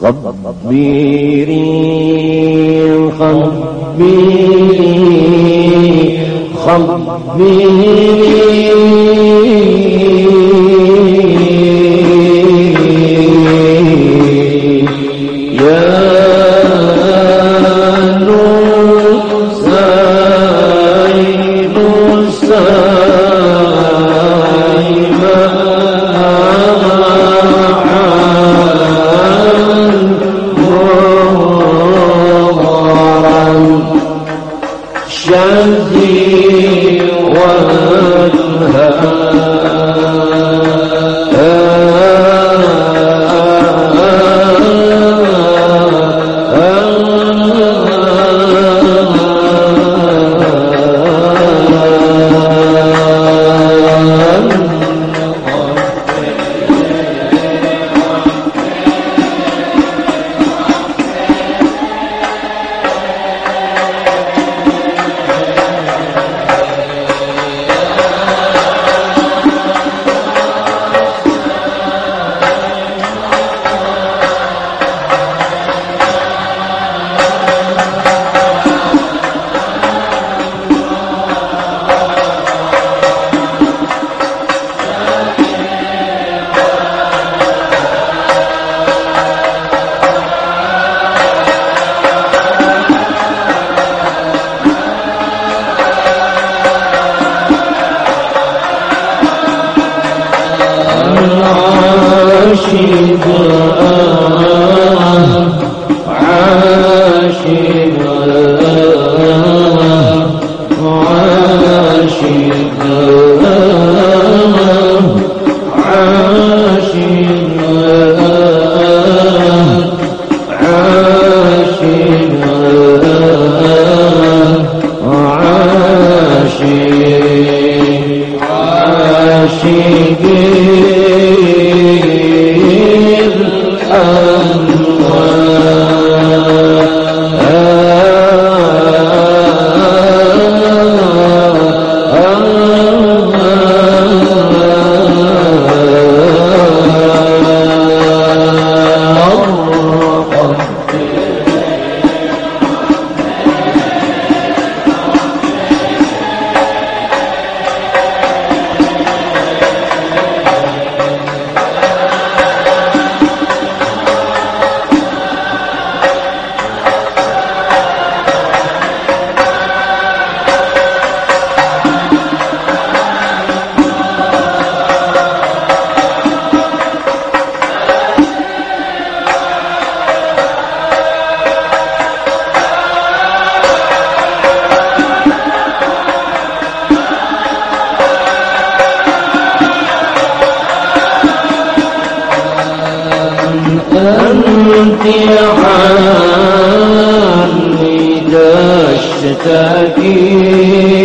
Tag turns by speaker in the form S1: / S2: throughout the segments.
S1: خبيري خبيري خبيري عني تشتكي ولا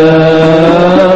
S1: Yeah.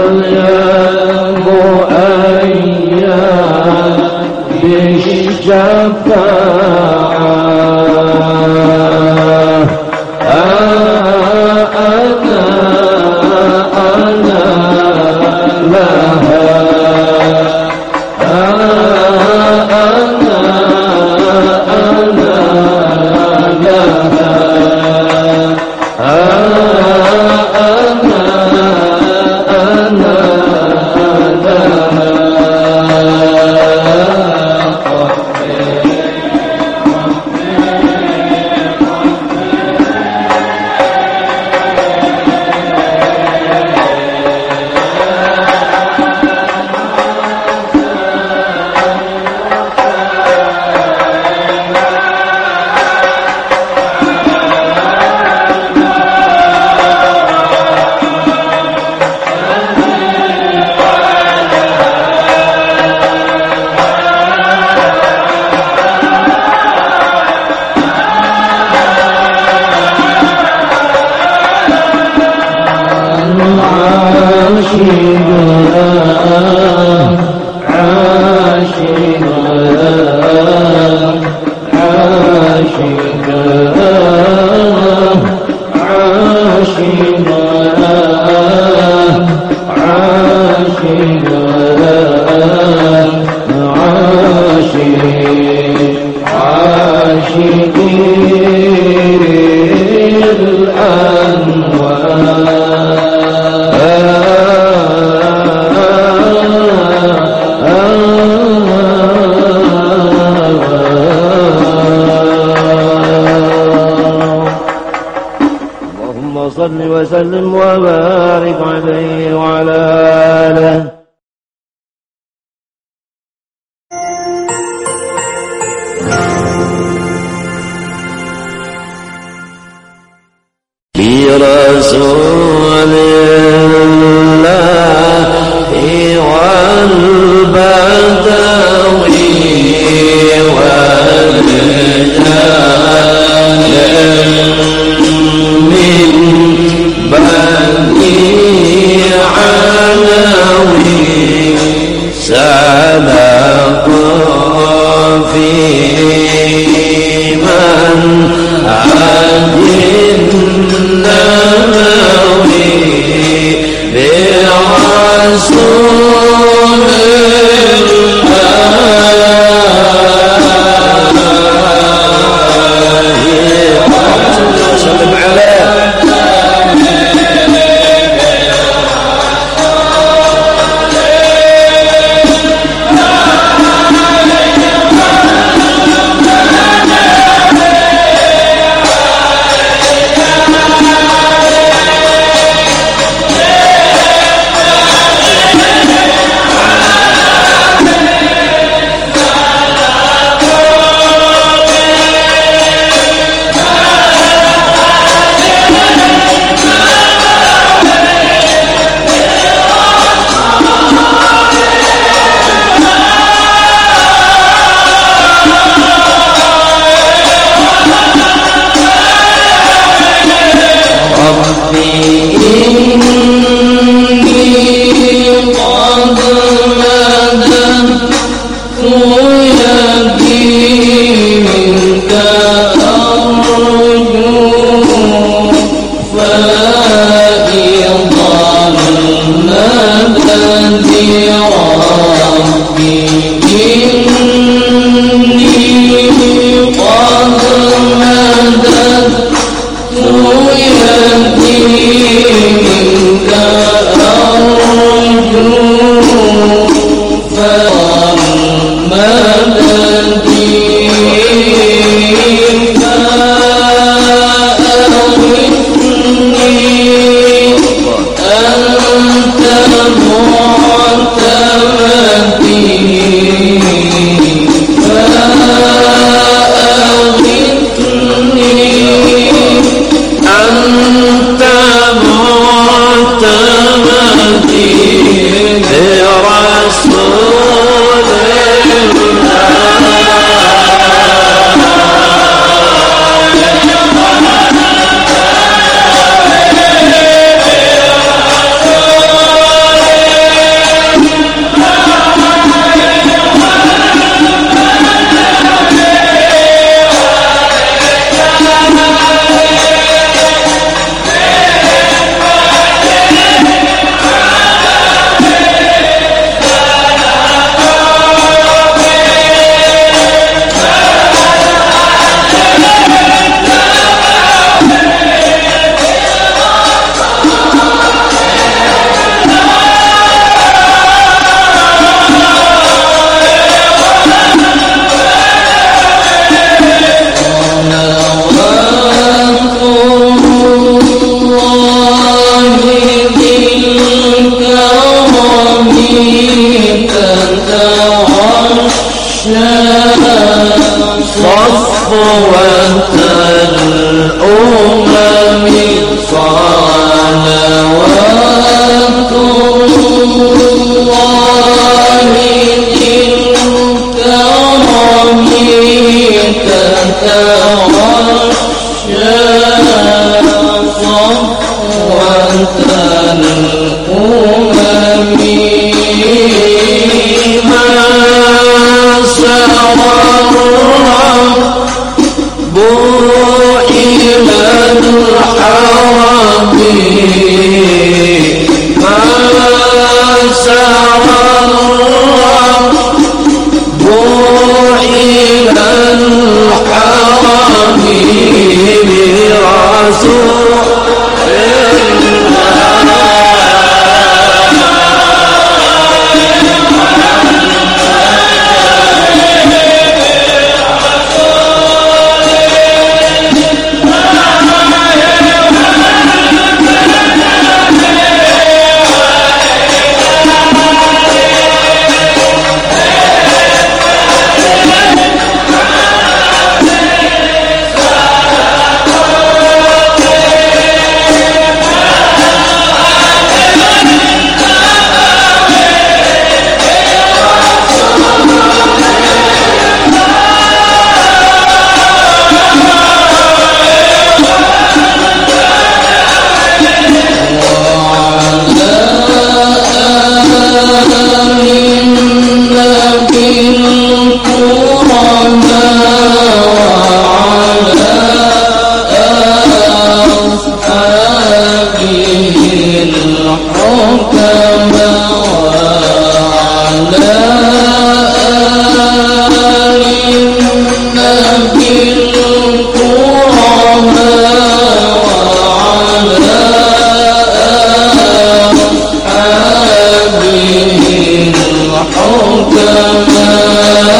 S1: You.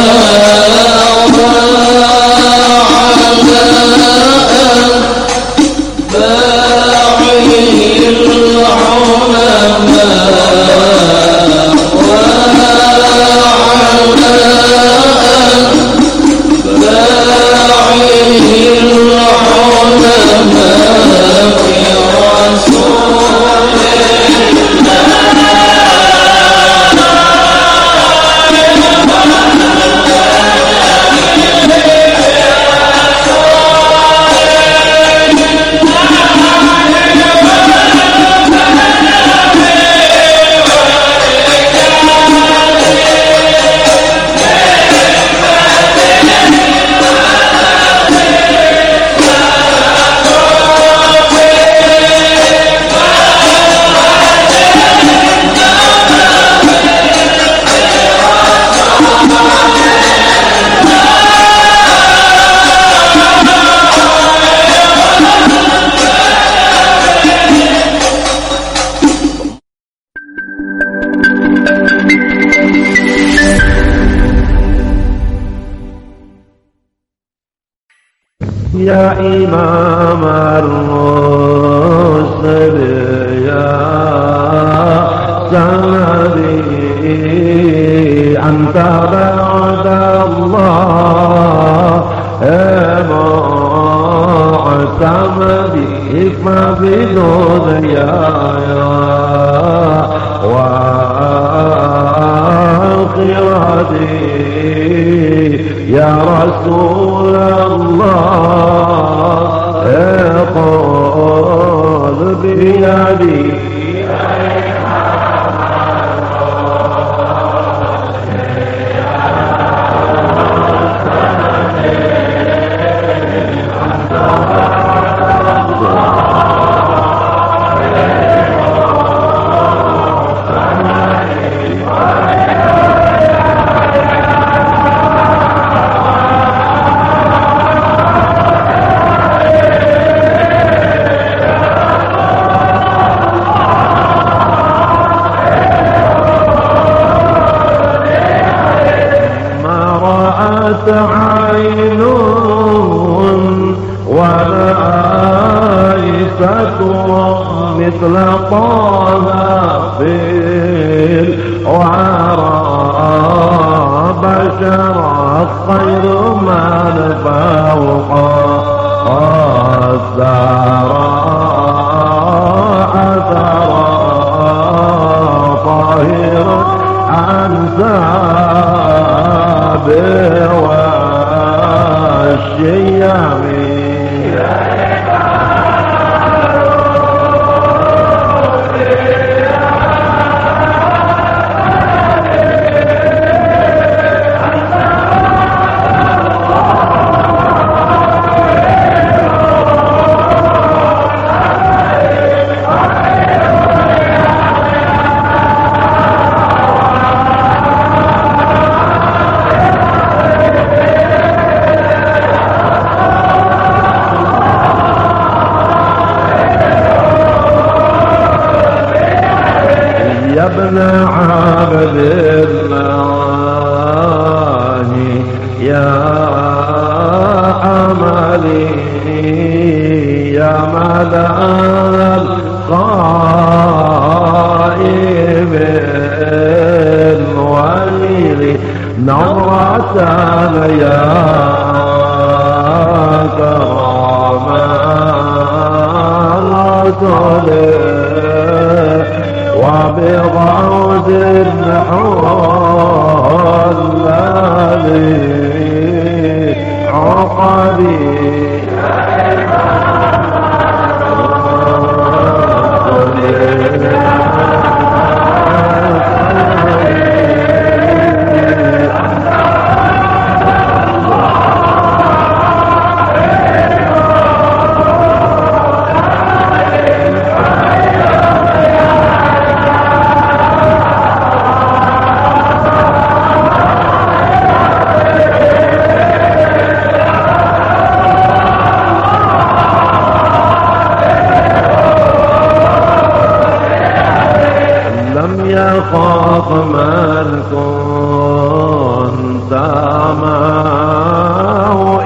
S1: يا ما في دنياي وآخرتي يا رسول الله خذ بيدي.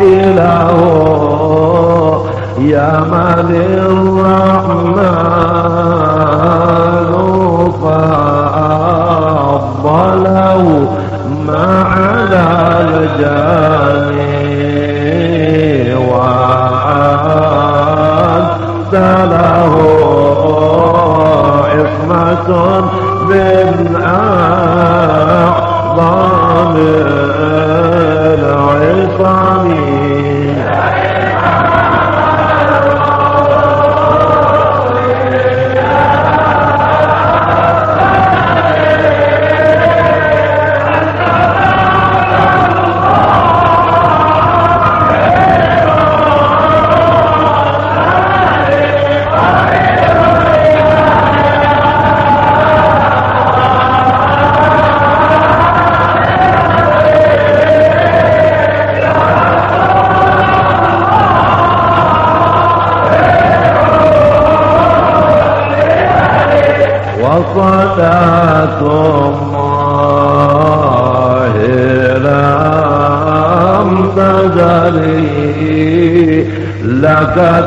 S1: إله يا من الرحمن فأفضله ما على الجميع وأنت له عصمة من أعظم Swami.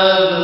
S1: love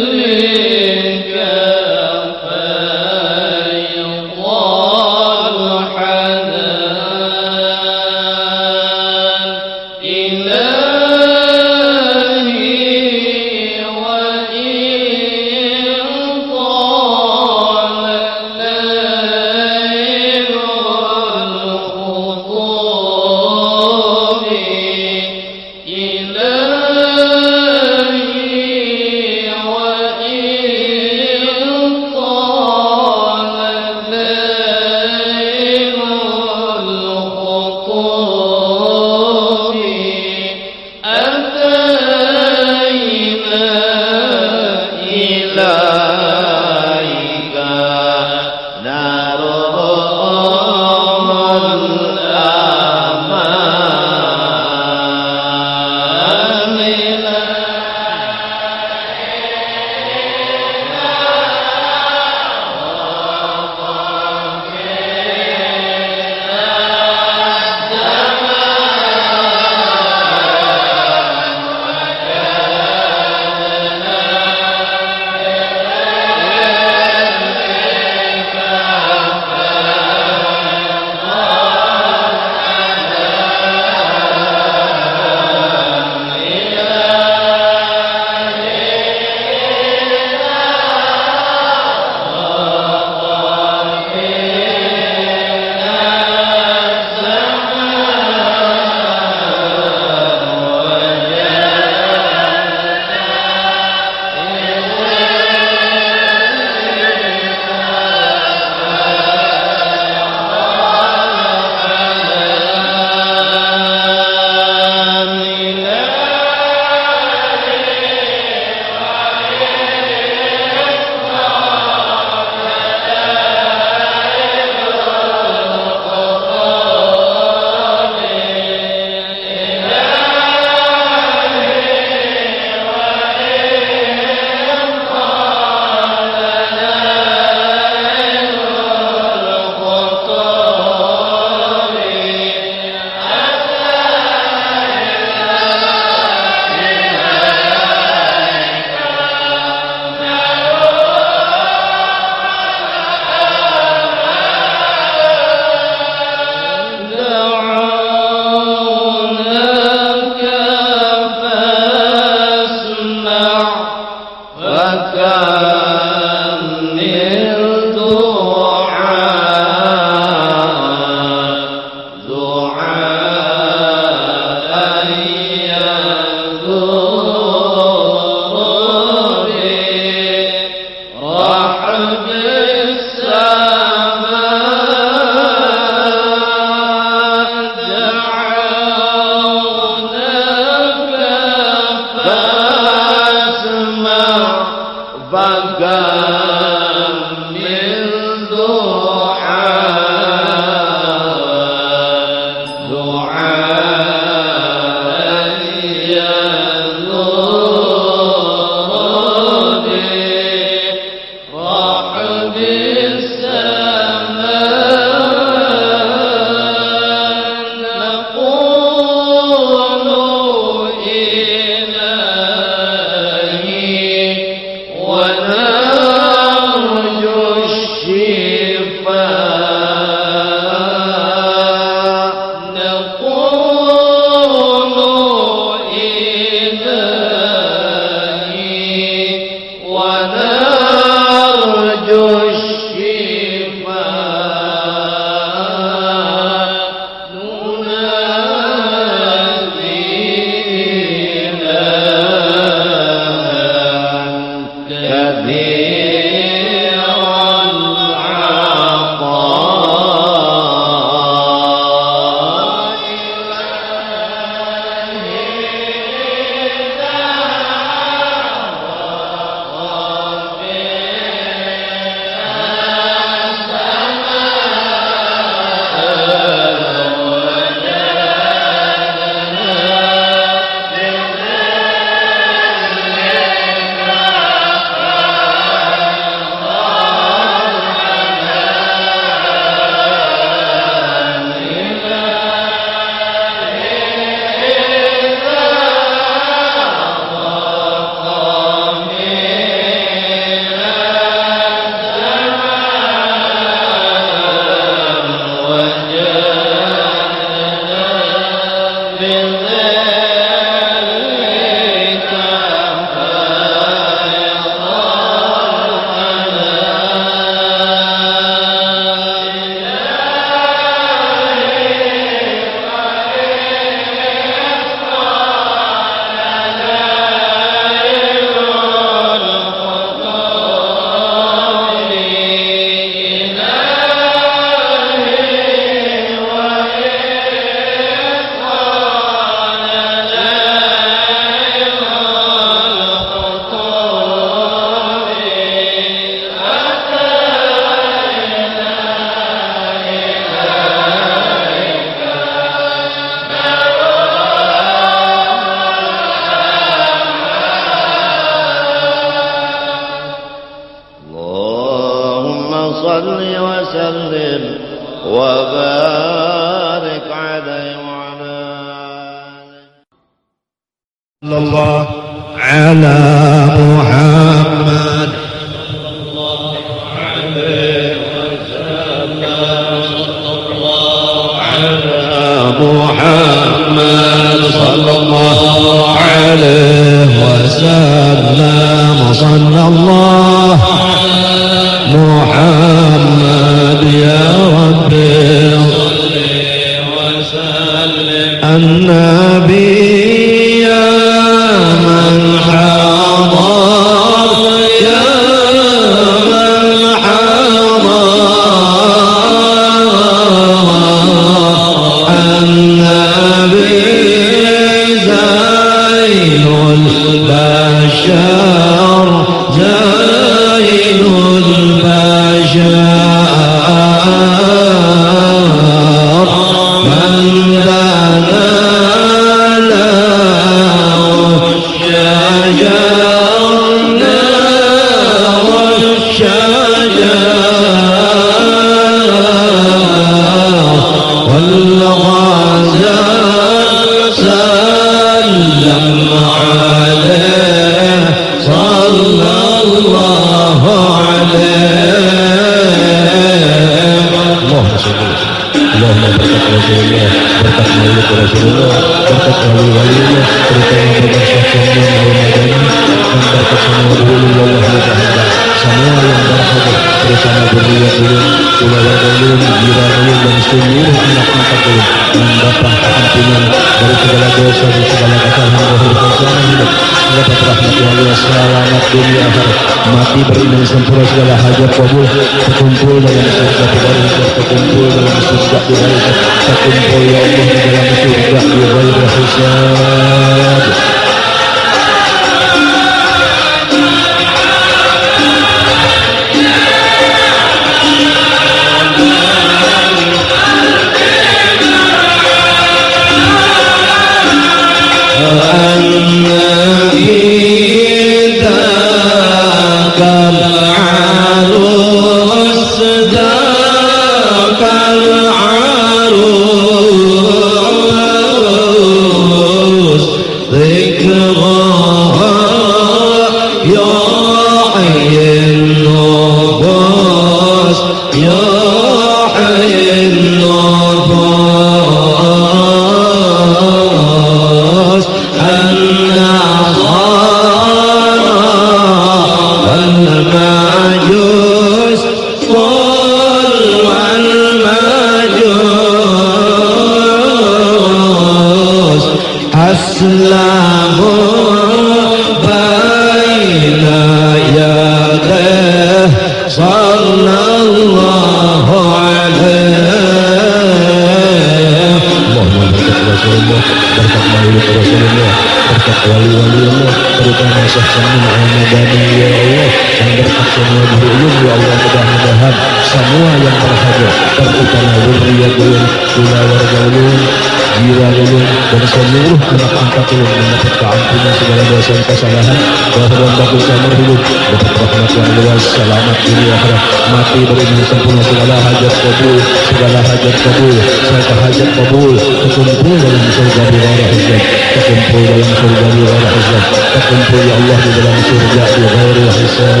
S1: mati dengan sempurna segala hajat kabul segala hajat kabul segala hajat kabul. Terkumpul dalam surga di wara hijab terkumpul dalam surga di wara hijab terkumpul ya Allah di dalam surga di wara hijab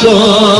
S1: أنتم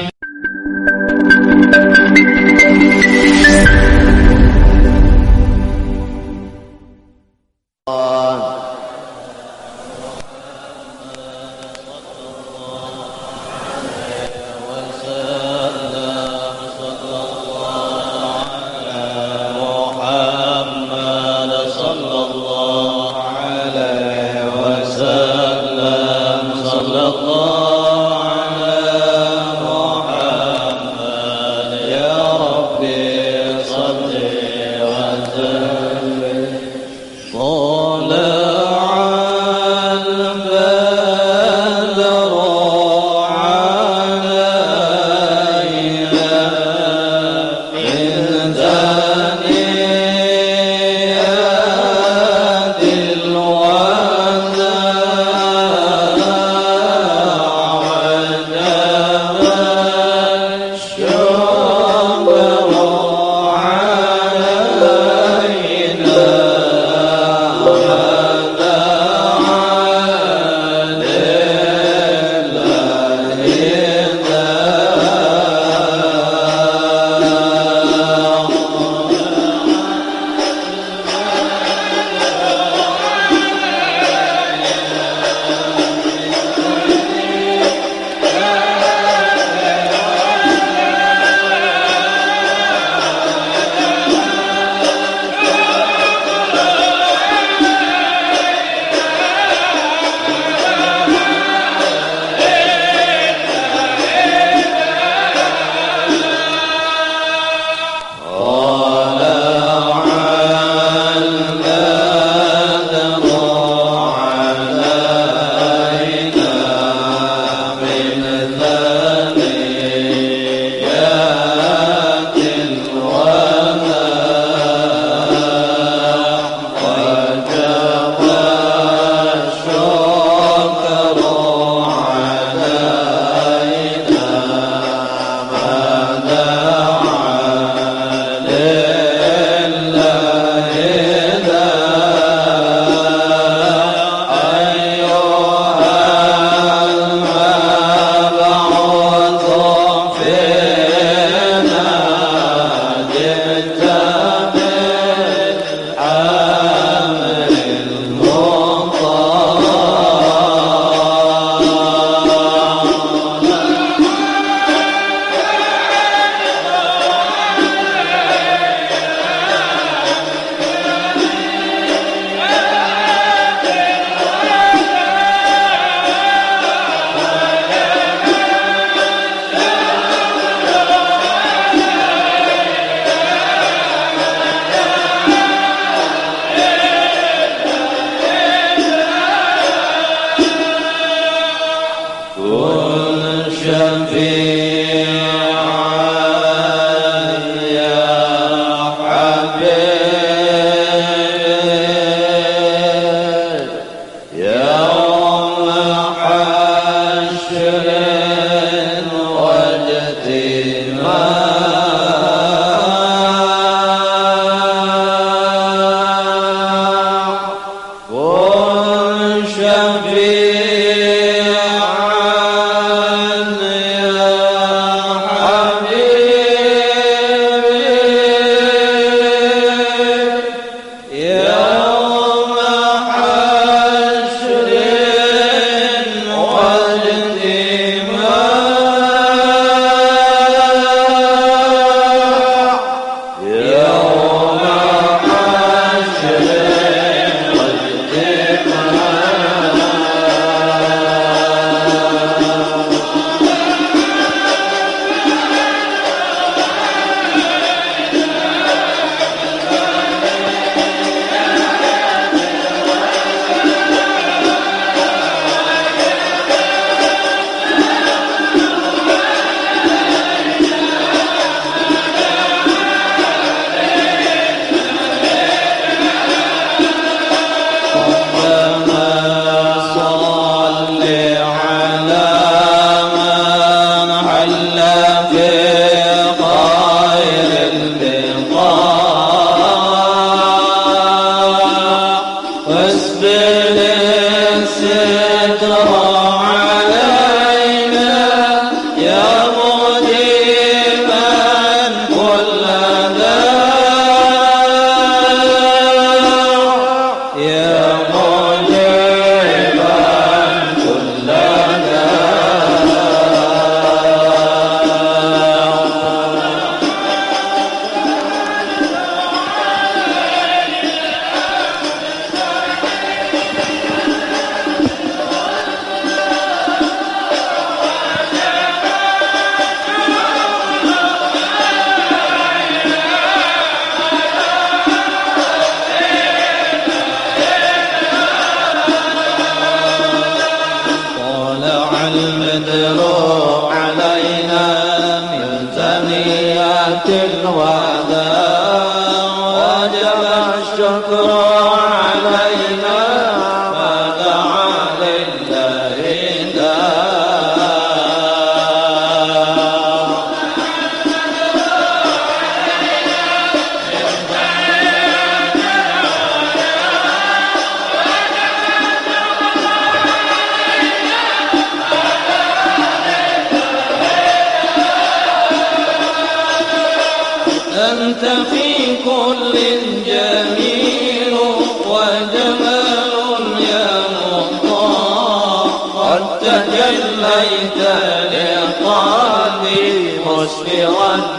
S1: ってるのは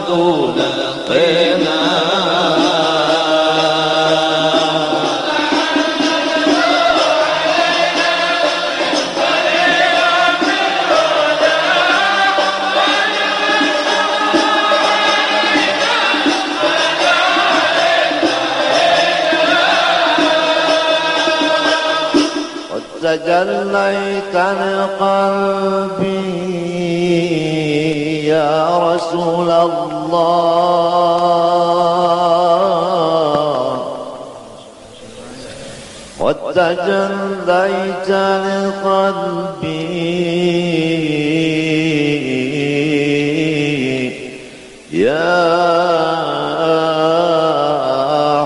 S1: دون قناع قد تجليت لقلبي رسول الله. قد تجليت لقلبي. يا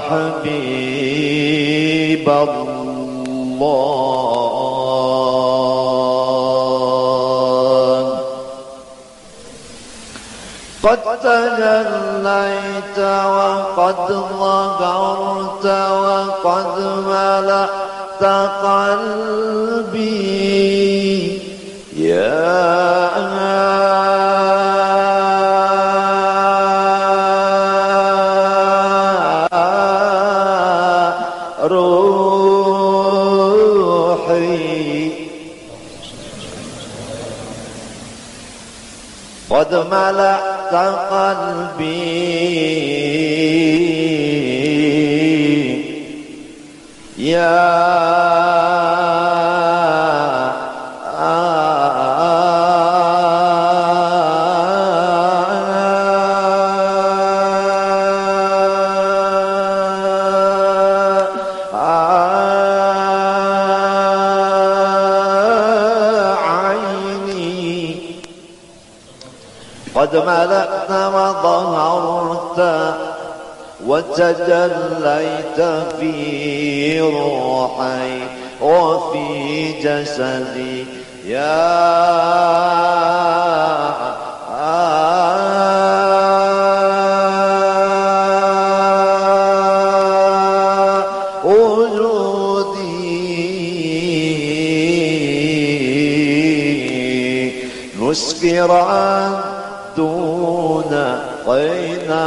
S1: حبيب الله. قد تجليت وقد ظهرت وقد ملأت قلبي. يا ملأت قلبي. يا وتجليت في روحي وفي جسدي. يا وجودي مسفرا دون قينا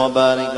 S1: وسلم